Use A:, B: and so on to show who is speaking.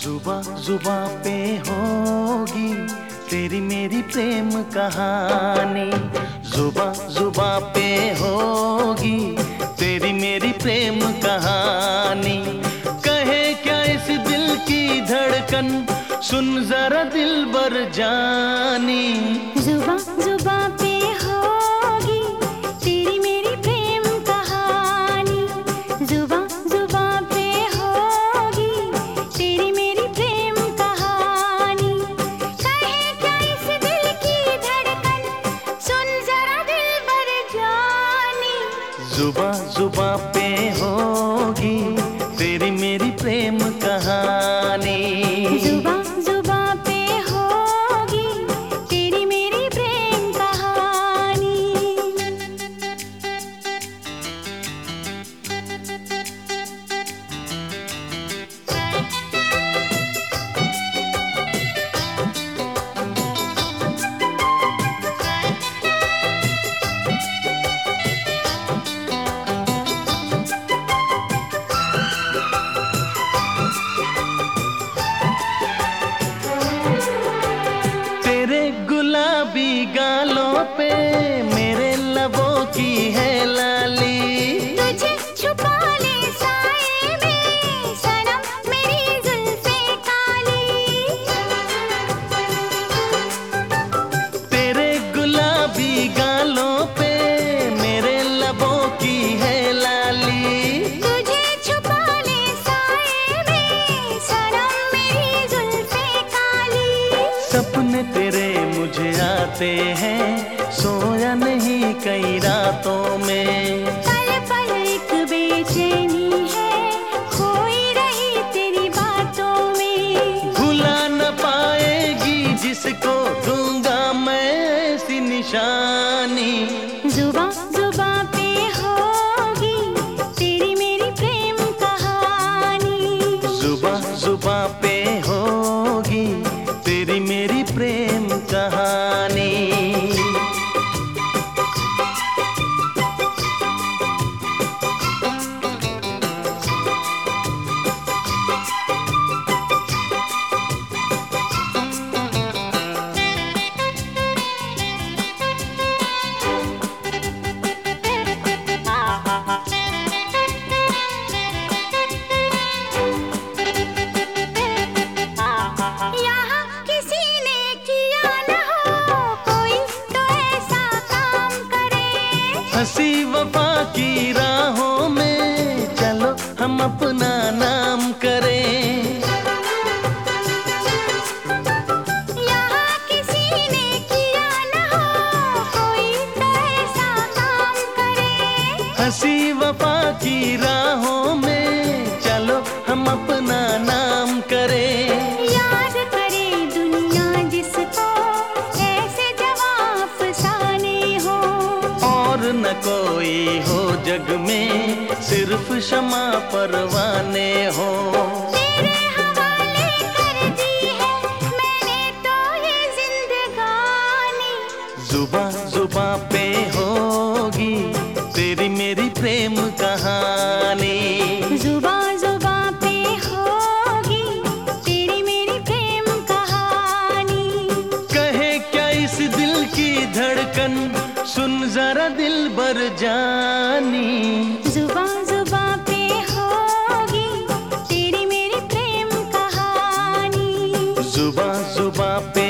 A: जुबा जुबा पे होगी तेरी मेरी प्रेम कहानी। जुबा जुबा पे होगी तेरी मेरी प्रेम कहानी। कहे क्या इस दिल की धड़कन? सुन जरा दिल बर जानी।
B: जुबा जुबा पे जुबा जुबा पे होगी।
A: पे मेरे लबों की है लाली।
B: तुझे छुपा ले साए में सनम मेरी जुल्फे काली।
A: तेरे गुलाबी गालों पे मेरे लबों की है लाली।
B: तुझे छुपा ले साए में सनम मेरी जुल्फे काली।
A: सपने तेरे मुझे आते हैं रातों में।
B: पल पल एक बेचैनी है खोई रही तेरी बातों में।
A: भुला न पाएगी जिसको दूँगा मैं ऐसी निशानी।
B: जुबा जुबा पे होगी तेरी मेरी प्रेम कहानी।
A: जुबा जुबा पे हँसी वफा की राहों में चलो हम अपना नाम न
B: कोई हो जग में सिर्फ़ क्षमा परवाने हो। तो जुबा जुबा पे
A: होगी तेरी मेरी प्रेम कहानी। जुबा जुबा पे होगी तेरी
B: मेरी प्रेम कहानी। कहे क्या इस दिल की
A: धड़कन? सारा दिल भर जानी। जुबा जुबा पे होगी तेरी मेरी प्रेम कहानी। जुबा जुबा पे